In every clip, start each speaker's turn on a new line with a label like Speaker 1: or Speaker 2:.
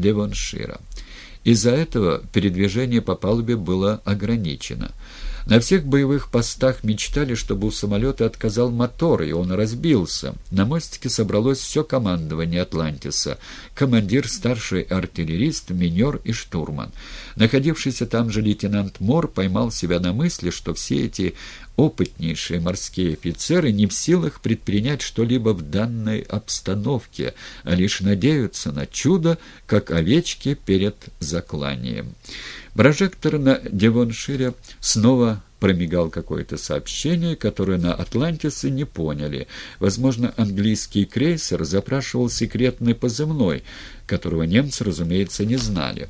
Speaker 1: Девоншира. Из-за этого передвижение по палубе было ограничено. На всех боевых постах мечтали, чтобы у самолета отказал мотор, и он разбился. На мостике собралось все командование «Атлантиса» — командир, старший артиллерист, минер и штурман. Находившийся там же лейтенант Мор поймал себя на мысли, что все эти опытнейшие морские офицеры не в силах предпринять что-либо в данной обстановке, а лишь надеются на чудо, как овечки перед закланием. Прожектор на Девоншире снова промигал какое-то сообщение, которое на Атлантисе не поняли. Возможно, английский крейсер запрашивал секретный позывной, которого немцы, разумеется, не знали.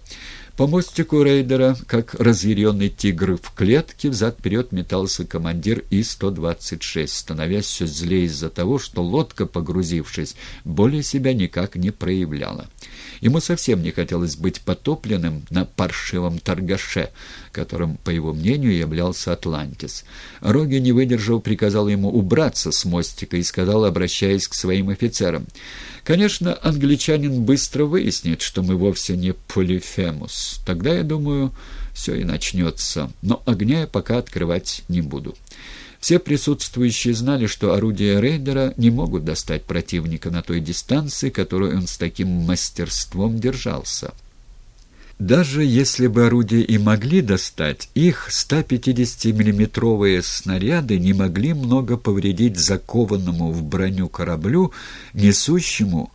Speaker 1: По мостику рейдера, как разъяренный тигр в клетке, взад-вперед метался командир И-126, становясь все злее из-за того, что лодка, погрузившись, более себя никак не проявляла. Ему совсем не хотелось быть потопленным на паршивом торгаше, которым, по его мнению, являлся Атлантис. Роги, не выдержав, приказал ему убраться с мостика и сказал, обращаясь к своим офицерам, «Конечно, англичанин быстро выяснит, что мы вовсе не Полифемус. Тогда, я думаю, все и начнется, но огня я пока открывать не буду». Все присутствующие знали, что орудия рейдера не могут достать противника на той дистанции, которую он с таким мастерством держался. Даже если бы орудия и могли достать, их 150-миллиметровые снаряды не могли много повредить закованному в броню кораблю, несущему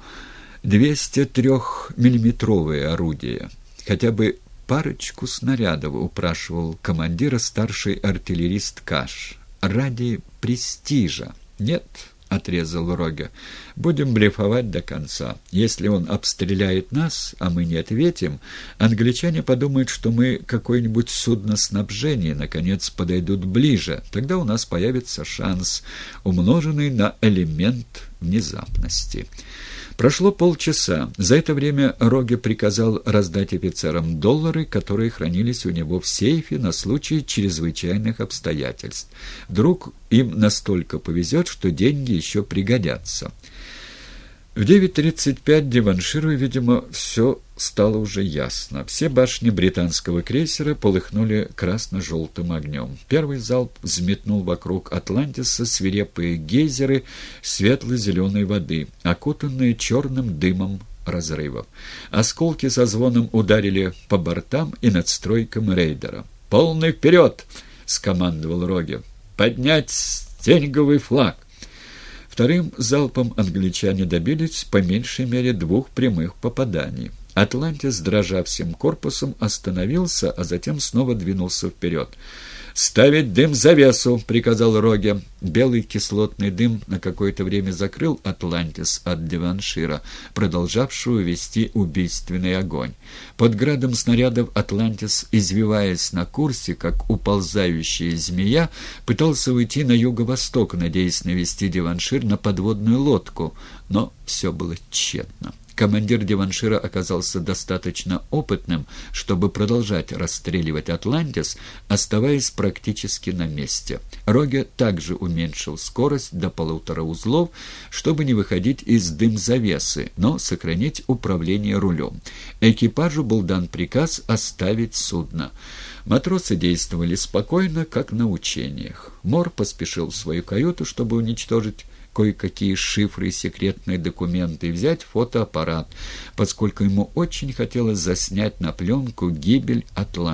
Speaker 1: 203-миллиметровые орудия. Хотя бы парочку снарядов упрашивал командира старший артиллерист Каш ради престижа. Нет, — отрезал Рога, — будем блефовать до конца. Если он обстреляет нас, а мы не ответим, англичане подумают, что мы какое-нибудь судно снабжения, наконец, подойдут ближе. Тогда у нас появится шанс, умноженный на элемент внезапности. Прошло полчаса. За это время Роге приказал раздать офицерам доллары, которые хранились у него в сейфе на случай чрезвычайных обстоятельств. Вдруг им настолько повезет, что деньги еще пригодятся. В 9.35 Диванширу, видимо, все стало уже ясно. Все башни британского крейсера полыхнули красно-желтым огнем. Первый залп взметнул вокруг Атлантиса свирепые гейзеры светло-зеленой воды, окутанные черным дымом разрывов. Осколки со звоном ударили по бортам и над стройком рейдера. «Полный вперед!» — скомандовал Роге. «Поднять стенговый флаг!» Вторым залпом англичане добились по меньшей мере двух прямых попаданий. Атлантис, дрожа всем корпусом, остановился, а затем снова двинулся вперед. «Ставить дым завесу!» — приказал Роге. Белый кислотный дым на какое-то время закрыл Атлантис от Деваншира, продолжавшего вести убийственный огонь. Под градом снарядов Атлантис, извиваясь на курсе, как уползающая змея, пытался уйти на юго-восток, надеясь навести Деваншир на подводную лодку, но все было тщетно. Командир Деваншира оказался достаточно опытным, чтобы продолжать расстреливать «Атлантис», оставаясь практически на месте. Роге также уменьшил скорость до полутора узлов, чтобы не выходить из дым-завесы, но сохранить управление рулем. Экипажу был дан приказ оставить судно. Матросы действовали спокойно, как на учениях. Мор поспешил в свою каюту, чтобы уничтожить кое-какие шифры и секретные документы взять фотоаппарат, поскольку ему очень хотелось заснять на пленку гибель Атлантики.